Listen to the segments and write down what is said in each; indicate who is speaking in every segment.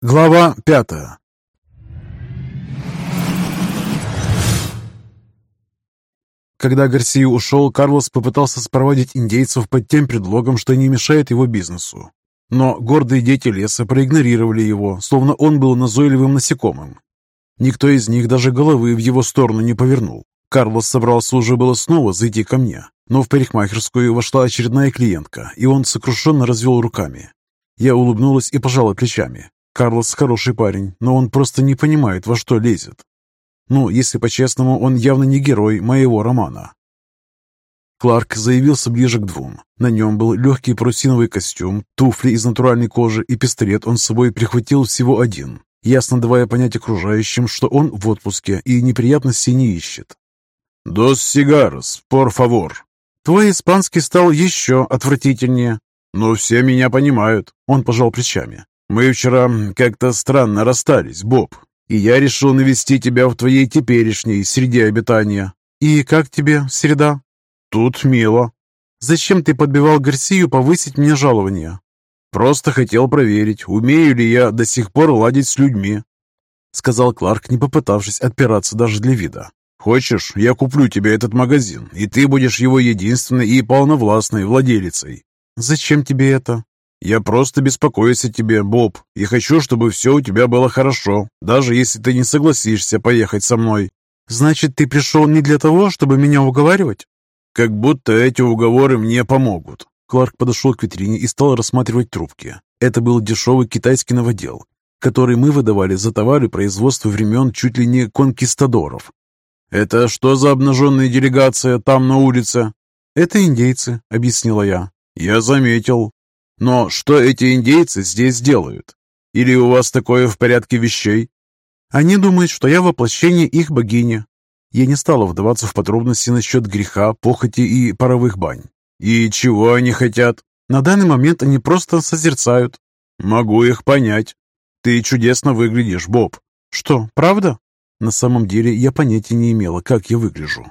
Speaker 1: Глава пятая Когда Гарсия ушел, Карлос попытался спроводить индейцев под тем предлогом, что не мешает его бизнесу. Но гордые дети леса проигнорировали его, словно он был назойливым насекомым. Никто из них даже головы в его сторону не повернул. Карлос собрался уже было снова зайти ко мне, но в парикмахерскую вошла очередная клиентка, и он сокрушенно развел руками. Я улыбнулась и пожала плечами. Карлос хороший парень, но он просто не понимает, во что лезет. Ну, если по-честному, он явно не герой моего романа. Кларк заявился ближе к двум. На нем был легкий парусиновый костюм, туфли из натуральной кожи и пистолет он с собой прихватил всего один, ясно давая понять окружающим, что он в отпуске и неприятностей не ищет. «Дос сигарос, пор фавор». «Твой испанский стал еще отвратительнее». «Но все меня понимают», — он пожал плечами. «Мы вчера как-то странно расстались, Боб, и я решил навести тебя в твоей теперешней среде обитания». «И как тебе среда?» «Тут мило». «Зачем ты подбивал Гарсию повысить мне жалование?» «Просто хотел проверить, умею ли я до сих пор ладить с людьми», сказал Кларк, не попытавшись отпираться даже для вида. «Хочешь, я куплю тебе этот магазин, и ты будешь его единственной и полновластной владелицей». «Зачем тебе это?» «Я просто беспокоюсь о тебе, Боб, и хочу, чтобы все у тебя было хорошо, даже если ты не согласишься поехать со мной». «Значит, ты пришел не для того, чтобы меня уговаривать?» «Как будто эти уговоры мне помогут». Кларк подошел к витрине и стал рассматривать трубки. Это был дешевый китайский новодел, который мы выдавали за товары производства времен чуть ли не конкистадоров. «Это что за обнаженная делегация там на улице?» «Это индейцы», — объяснила я. «Я заметил. Но что эти индейцы здесь делают? Или у вас такое в порядке вещей?» «Они думают, что я воплощение их богини». Я не стала вдаваться в подробности насчет греха, похоти и паровых бань. «И чего они хотят?» «На данный момент они просто созерцают». «Могу их понять. Ты чудесно выглядишь, Боб». «Что, правда?» На самом деле я понятия не имела, как я выгляжу.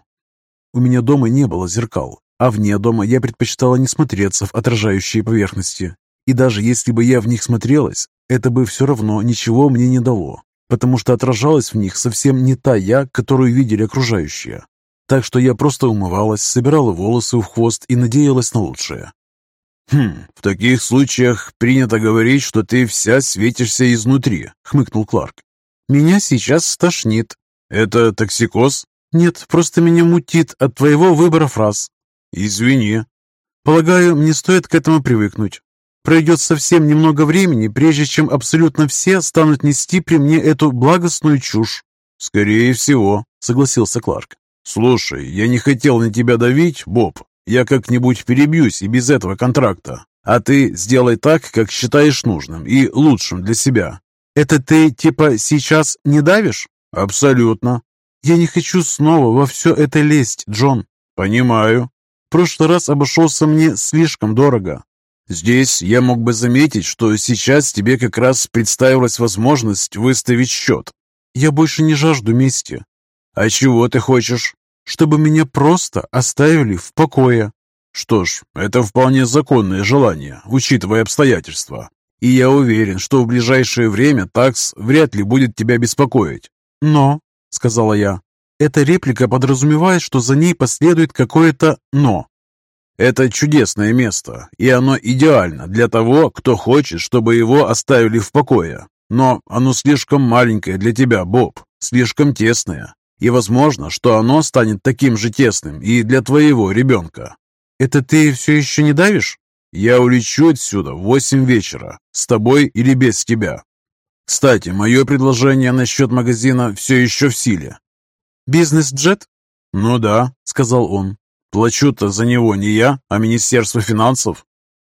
Speaker 1: У меня дома не было зеркал, а вне дома я предпочитала не смотреться в отражающие поверхности. И даже если бы я в них смотрелась, это бы все равно ничего мне не дало, потому что отражалась в них совсем не та я, которую видели окружающие. Так что я просто умывалась, собирала волосы в хвост и надеялась на лучшее. «Хм, в таких случаях принято говорить, что ты вся светишься изнутри», — хмыкнул Кларк. Меня сейчас стошнит. Это токсикоз? Нет, просто меня мутит от твоего выбора фраз. Извини. Полагаю, мне стоит к этому привыкнуть. Пройдет совсем немного времени, прежде чем абсолютно все станут нести при мне эту благостную чушь. Скорее всего, согласился Кларк. Слушай, я не хотел на тебя давить, Боб. Я как-нибудь перебьюсь и без этого контракта. А ты сделай так, как считаешь нужным и лучшим для себя. Это ты, типа, сейчас не давишь? Абсолютно. Я не хочу снова во все это лезть, Джон. Понимаю. Прошлый раз обошелся мне слишком дорого. Здесь я мог бы заметить, что сейчас тебе как раз представилась возможность выставить счет. Я больше не жажду мести. А чего ты хочешь? Чтобы меня просто оставили в покое. Что ж, это вполне законное желание, учитывая обстоятельства. И я уверен, что в ближайшее время такс вряд ли будет тебя беспокоить. Но, сказала я, эта реплика подразумевает, что за ней последует какое-то «но». Это чудесное место, и оно идеально для того, кто хочет, чтобы его оставили в покое. Но оно слишком маленькое для тебя, Боб, слишком тесное. И возможно, что оно станет таким же тесным и для твоего ребенка. Это ты все еще не давишь? Я улечу отсюда в восемь вечера, с тобой или без тебя. Кстати, мое предложение насчет магазина все еще в силе. Бизнес-джет? Ну да, сказал он. Плачу-то за него не я, а Министерство финансов.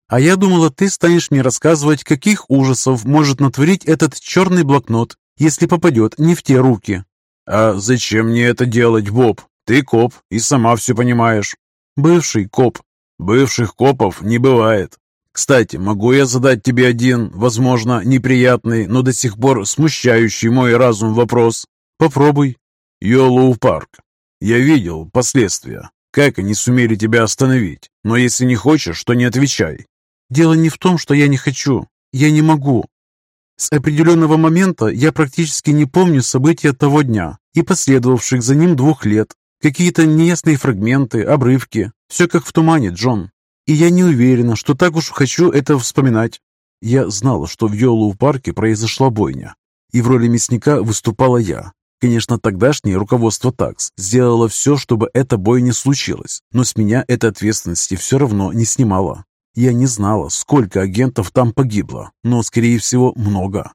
Speaker 1: А я думала, ты станешь мне рассказывать, каких ужасов может натворить этот черный блокнот, если попадет не в те руки. А зачем мне это делать, Боб? Ты коп и сама все понимаешь. Бывший коп, Бывших копов не бывает. Кстати, могу я задать тебе один, возможно, неприятный, но до сих пор смущающий мой разум вопрос? Попробуй. Йолоу Парк. Я видел последствия. Как они сумели тебя остановить? Но если не хочешь, то не отвечай. Дело не в том, что я не хочу. Я не могу. С определенного момента я практически не помню события того дня и последовавших за ним двух лет. Какие-то неясные фрагменты, обрывки. Все как в тумане, Джон. И я не уверена, что так уж хочу это вспоминать. Я знала, что в Йолоу-парке произошла бойня, и в роли мясника выступала я. Конечно, тогдашнее руководство ТАКС сделало все, чтобы эта бой не случилась, но с меня этой ответственности все равно не снимало. Я не знала, сколько агентов там погибло, но, скорее всего, много.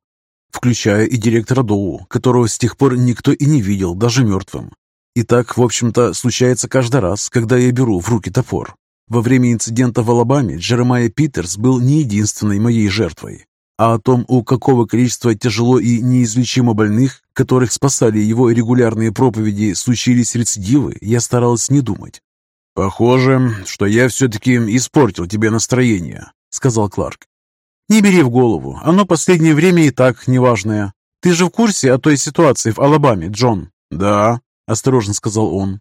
Speaker 1: Включая и директора Доу, которого с тех пор никто и не видел, даже мертвым. И так, в общем-то, случается каждый раз, когда я беру в руки топор. Во время инцидента в Алабаме Джеремайя Питерс был не единственной моей жертвой. А о том, у какого количества тяжело и неизлечимо больных, которых спасали его регулярные проповеди, случились рецидивы, я старалась не думать. «Похоже, что я все-таки испортил тебе настроение», — сказал Кларк. «Не бери в голову, оно последнее время и так неважное. Ты же в курсе о той ситуации в Алабаме, Джон?» «Да», — осторожно сказал он.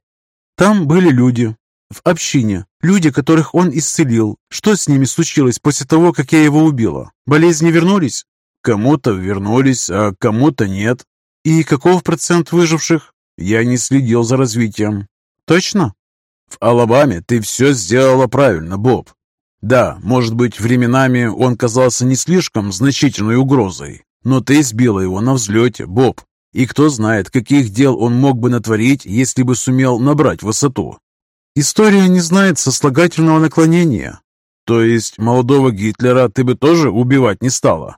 Speaker 1: «Там были люди, в общине. Люди, которых он исцелил. Что с ними случилось после того, как я его убила? Болезни вернулись? Кому-то вернулись, а кому-то нет. И каков процент выживших? Я не следил за развитием. Точно? В Алабаме ты все сделала правильно, Боб. Да, может быть, временами он казался не слишком значительной угрозой, но ты сбила его на взлете, Боб. И кто знает, каких дел он мог бы натворить, если бы сумел набрать высоту. История не знает сослагательного наклонения. То есть молодого Гитлера ты бы тоже убивать не стала?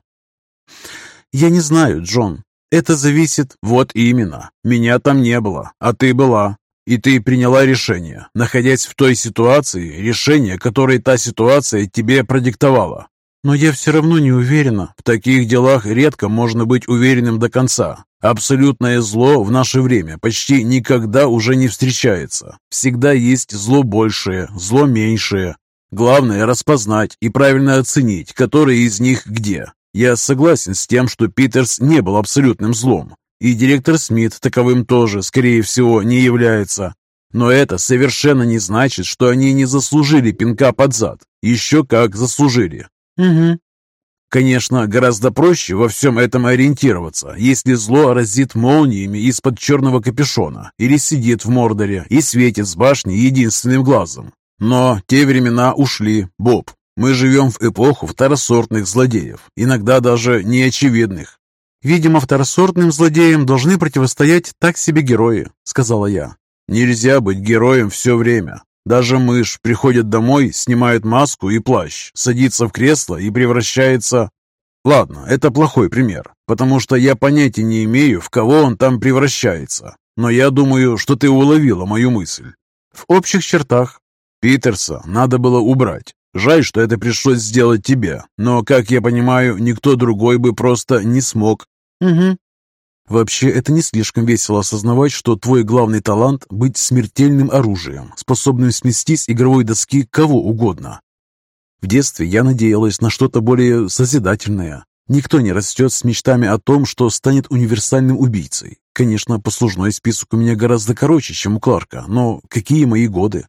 Speaker 1: Я не знаю, Джон. Это зависит... Вот именно. Меня там не было, а ты была. И ты приняла решение, находясь в той ситуации, решение, которое та ситуация тебе продиктовала. Но я все равно не уверена. В таких делах редко можно быть уверенным до конца. Абсолютное зло в наше время почти никогда уже не встречается. Всегда есть зло большее, зло меньшее. Главное распознать и правильно оценить, который из них где. Я согласен с тем, что Питерс не был абсолютным злом. И директор Смит таковым тоже, скорее всего, не является. Но это совершенно не значит, что они не заслужили пинка под зад. Еще как заслужили. Угу. Конечно, гораздо проще во всем этом ориентироваться, если зло разит молниями из-под черного капюшона или сидит в Мордоре и светит с башни единственным глазом. Но те времена ушли, Боб. Мы живем в эпоху второсортных злодеев, иногда даже неочевидных. «Видимо, второсортным злодеям должны противостоять так себе герои», — сказала я. «Нельзя быть героем все время. Даже мышь приходит домой, снимает маску и плащ, садится в кресло и превращается... Ладно, это плохой пример, потому что я понятия не имею, в кого он там превращается. Но я думаю, что ты уловила мою мысль. В общих чертах. Питерса надо было убрать. Жаль, что это пришлось сделать тебе, но, как я понимаю, никто другой бы просто не смог. Угу. Вообще, это не слишком весело осознавать, что твой главный талант – быть смертельным оружием, способным смести с игровой доски кого угодно. В детстве я надеялась на что-то более созидательное. Никто не растет с мечтами о том, что станет универсальным убийцей. Конечно, послужной список у меня гораздо короче, чем у Кларка, но какие мои годы?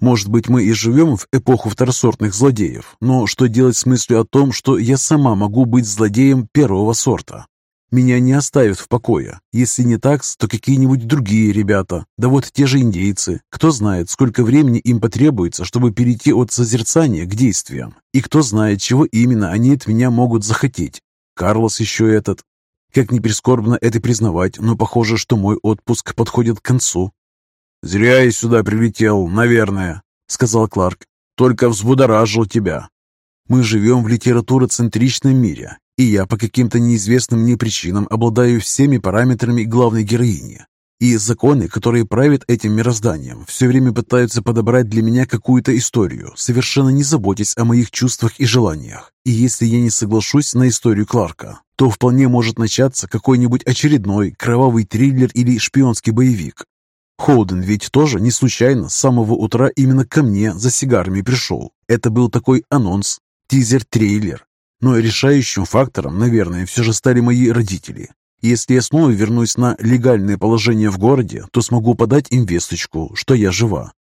Speaker 1: Может быть, мы и живем в эпоху второсортных злодеев, но что делать с мыслью о том, что я сама могу быть злодеем первого сорта? Меня не оставят в покое. Если не так, то какие-нибудь другие ребята. Да вот те же индейцы. Кто знает, сколько времени им потребуется, чтобы перейти от созерцания к действиям. И кто знает, чего именно они от меня могут захотеть. Карлос еще этот. Как ни прискорбно это признавать, но похоже, что мой отпуск подходит к концу. «Зря я сюда прилетел, наверное», — сказал Кларк. «Только взбудоражил тебя. Мы живем в литературоцентричном мире, и я по каким-то неизвестным мне причинам обладаю всеми параметрами главной героини. И законы, которые правят этим мирозданием, все время пытаются подобрать для меня какую-то историю, совершенно не заботясь о моих чувствах и желаниях. И если я не соглашусь на историю Кларка, то вполне может начаться какой-нибудь очередной кровавый триллер или шпионский боевик. Холден ведь тоже не случайно с самого утра именно ко мне за сигарами пришел. Это был такой анонс, тизер-трейлер, но решающим фактором, наверное, все же стали мои родители. Если я снова вернусь на легальное положение в городе, то смогу подать им весточку, что я жива.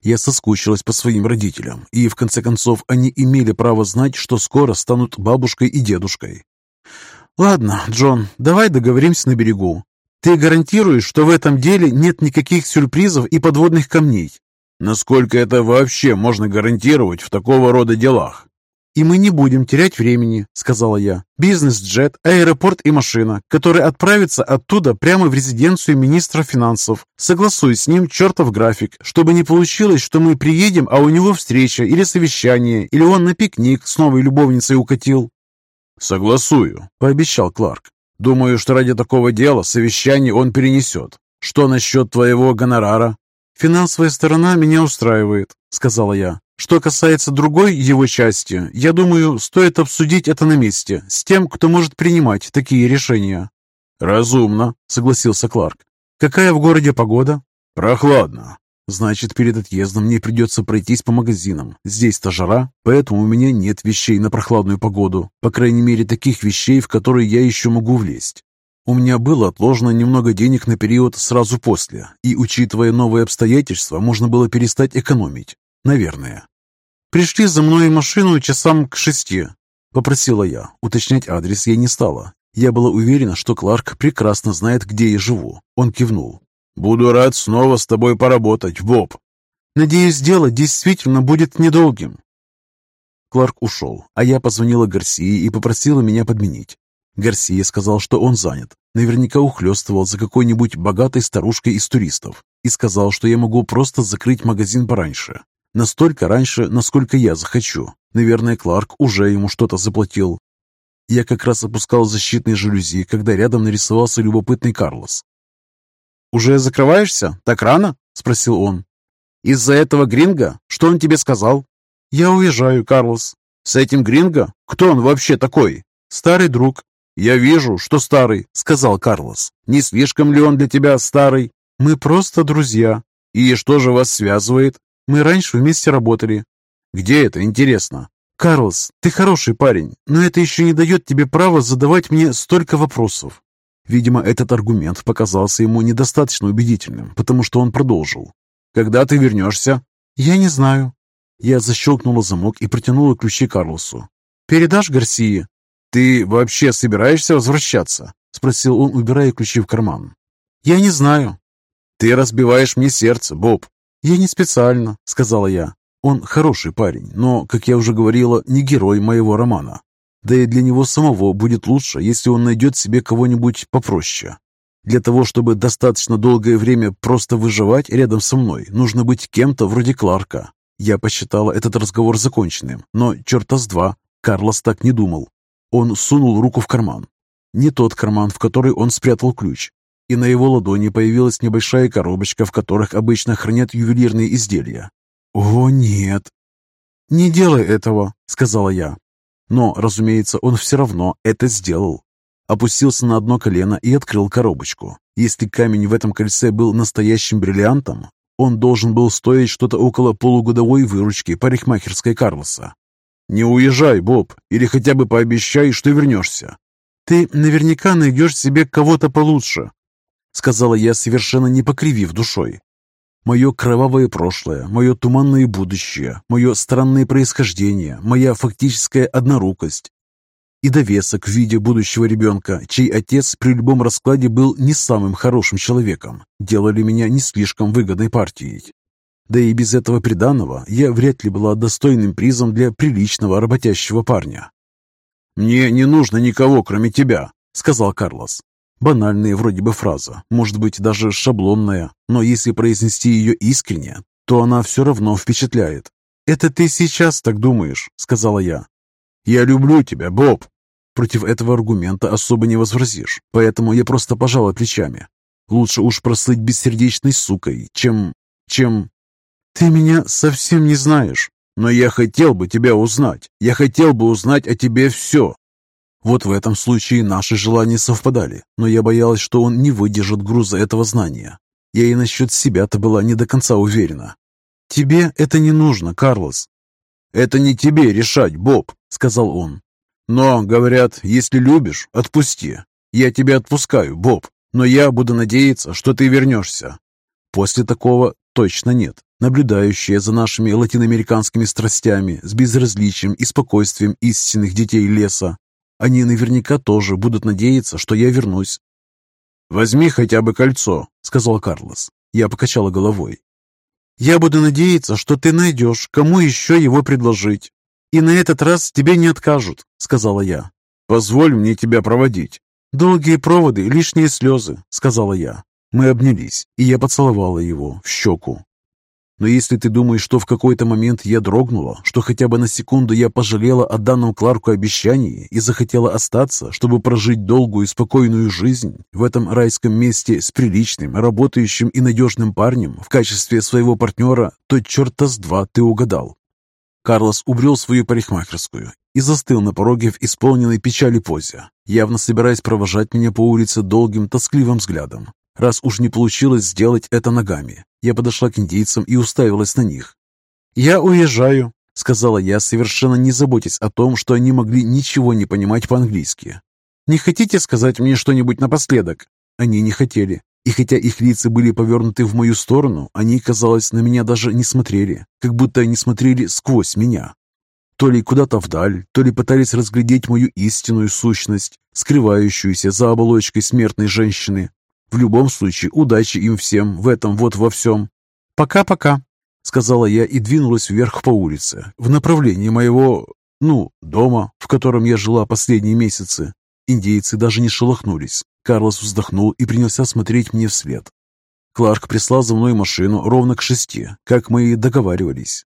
Speaker 1: Я соскучилась по своим родителям, и в конце концов они имели право знать, что скоро станут бабушкой и дедушкой. «Ладно, Джон, давай договоримся на берегу. Ты гарантируешь, что в этом деле нет никаких сюрпризов и подводных камней?»
Speaker 2: «Насколько это вообще можно гарантировать в такого рода делах?»
Speaker 1: «И мы не будем терять времени», — сказала я. «Бизнес-джет, аэропорт и машина, который отправится оттуда прямо в резиденцию министра финансов. Согласуй с ним чертов график, чтобы не получилось, что мы приедем, а у него встреча или совещание, или он на пикник с новой любовницей укатил».
Speaker 2: «Согласую», — пообещал Кларк. «Думаю, что ради такого дела совещание он перенесет. Что насчет твоего гонорара?»
Speaker 1: «Финансовая сторона меня устраивает», — сказала я. Что касается другой его части, я думаю, стоит обсудить это на месте с тем, кто может принимать такие решения.
Speaker 2: Разумно, согласился Кларк.
Speaker 1: Какая в городе погода?
Speaker 2: Прохладно.
Speaker 1: Значит, перед отъездом мне придется пройтись по магазинам. Здесь-то жара, поэтому у меня нет вещей на прохладную погоду. По крайней мере, таких вещей, в которые я еще могу влезть. У меня было отложено немного денег на период сразу после, и, учитывая новые обстоятельства, можно было перестать экономить. Наверное. «Пришли за мной машину часам к шести», — попросила я. Уточнять адрес я не стала. Я была уверена, что Кларк прекрасно знает, где я живу. Он кивнул.
Speaker 2: «Буду рад снова с тобой поработать, Боб».
Speaker 1: «Надеюсь, дело действительно будет недолгим». Кларк ушел, а я позвонила Гарсии и попросила меня подменить. Гарсия сказал, что он занят. Наверняка ухлёстывал за какой-нибудь богатой старушкой из туристов и сказал, что я могу просто закрыть магазин пораньше. Настолько раньше, насколько я захочу. Наверное, Кларк уже ему что-то заплатил. Я как раз опускал защитные жалюзи, когда рядом нарисовался любопытный Карлос.
Speaker 2: «Уже закрываешься? Так рано?» – спросил он. «Из-за этого Гринга? Что он тебе сказал?»
Speaker 1: «Я уезжаю, Карлос».
Speaker 2: «С этим Гринго? Кто он вообще такой?»
Speaker 1: «Старый друг».
Speaker 2: «Я вижу, что старый», – сказал Карлос. «Не слишком ли он для тебя старый?»
Speaker 1: «Мы просто друзья».
Speaker 2: «И что же вас связывает?»
Speaker 1: Мы раньше вместе работали.
Speaker 2: Где это, интересно?
Speaker 1: Карлос, ты хороший парень, но это еще не дает тебе права задавать мне столько вопросов. Видимо, этот аргумент показался ему недостаточно убедительным, потому что он продолжил.
Speaker 2: «Когда ты вернешься?»
Speaker 1: «Я не знаю». Я защелкнула замок и протянула ключи Карлосу. «Передашь Гарсии?»
Speaker 2: «Ты вообще собираешься возвращаться?» Спросил он, убирая ключи в карман.
Speaker 1: «Я не знаю».
Speaker 2: «Ты разбиваешь мне сердце, Боб.
Speaker 1: «Я не специально», — сказала я. «Он хороший парень, но, как я уже говорила, не герой моего романа. Да и для него самого будет лучше, если он найдет себе кого-нибудь попроще. Для того, чтобы достаточно долгое время просто выживать рядом со мной, нужно быть кем-то вроде Кларка. Я посчитала этот разговор законченным, но черта с два, Карлос так не думал. Он сунул руку в карман. Не тот карман, в который он спрятал ключ, и на его ладони появилась небольшая коробочка, в которых обычно хранят ювелирные изделия. «О, нет!» «Не делай этого», — сказала я. Но, разумеется, он все равно это сделал. Опустился на одно колено и открыл коробочку. Если камень в этом кольце был настоящим бриллиантом, он должен был стоить что-то около полугодовой выручки парикмахерской Карлоса.
Speaker 2: «Не уезжай, Боб, или хотя бы пообещай, что вернешься».
Speaker 1: «Ты наверняка найдешь себе кого-то получше», сказала я, совершенно не покривив душой. Мое кровавое прошлое, мое туманное будущее, мое странное происхождение, моя фактическая однорукость и довесок в виде будущего ребенка, чей отец при любом раскладе был не самым хорошим человеком, делали меня не слишком выгодной партией. Да и без этого приданого я вряд ли была достойным призом для приличного работящего парня.
Speaker 2: «Мне не нужно никого, кроме тебя», — сказал Карлос.
Speaker 1: Банальная вроде бы фраза, может быть даже шаблонная, но если произнести ее искренне, то она все равно впечатляет. «Это ты сейчас так думаешь», — сказала я.
Speaker 2: «Я люблю тебя, Боб».
Speaker 1: Против этого аргумента особо не возразишь, поэтому я просто пожала плечами. Лучше уж прослыть бессердечной сукой, чем... чем... Ты меня совсем не знаешь,
Speaker 2: но я хотел бы тебя узнать. Я хотел бы узнать о тебе все.
Speaker 1: Вот в этом случае наши желания совпадали, но я боялась, что он не выдержит груза этого знания. Я и насчет себя-то была не до конца уверена. «Тебе это не нужно, Карлос».
Speaker 2: «Это не тебе решать, Боб», — сказал он. «Но, говорят, если любишь, отпусти. Я тебя отпускаю, Боб, но я буду надеяться, что ты вернешься».
Speaker 1: После такого точно нет. Наблюдающая за нашими латиноамериканскими страстями с безразличием и спокойствием истинных детей леса, Они наверняка тоже будут надеяться, что я вернусь.
Speaker 2: «Возьми хотя бы кольцо», — сказал Карлос.
Speaker 1: Я покачала головой. «Я буду надеяться, что ты найдешь, кому еще его предложить. И на этот раз тебе не откажут», — сказала я.
Speaker 2: «Позволь мне тебя проводить».
Speaker 1: «Долгие проводы, лишние слезы», — сказала я. Мы обнялись, и я поцеловала его в щеку. Но если ты думаешь, что в какой-то момент я дрогнула, что хотя бы на секунду я пожалела о данном Кларку обещании и захотела остаться, чтобы прожить долгую и спокойную жизнь в этом райском месте с приличным, работающим и надежным парнем в качестве своего партнера, то черта с два ты угадал. Карлос убрел свою парикмахерскую и застыл на пороге в исполненной печали позе, явно собираясь провожать меня по улице долгим, тоскливым взглядом. Раз уж не получилось сделать это ногами, я подошла к индейцам и уставилась на них. «Я уезжаю», — сказала я, совершенно не заботясь о том, что они могли ничего не понимать по-английски. «Не хотите сказать мне что-нибудь напоследок?» Они не хотели. И хотя их лица были повернуты в мою сторону, они, казалось, на меня даже не смотрели, как будто они смотрели сквозь меня. То ли куда-то вдаль, то ли пытались разглядеть мою истинную сущность, скрывающуюся за оболочкой смертной женщины, в любом случае, удачи им всем в этом вот во всем. Пока-пока, сказала я и двинулась вверх по улице, в направлении моего, ну, дома, в котором я жила последние месяцы. Индейцы даже не шелохнулись. Карлос вздохнул и принялся смотреть мне вслед. Кларк прислал за мной машину ровно к шести, как мы и договаривались.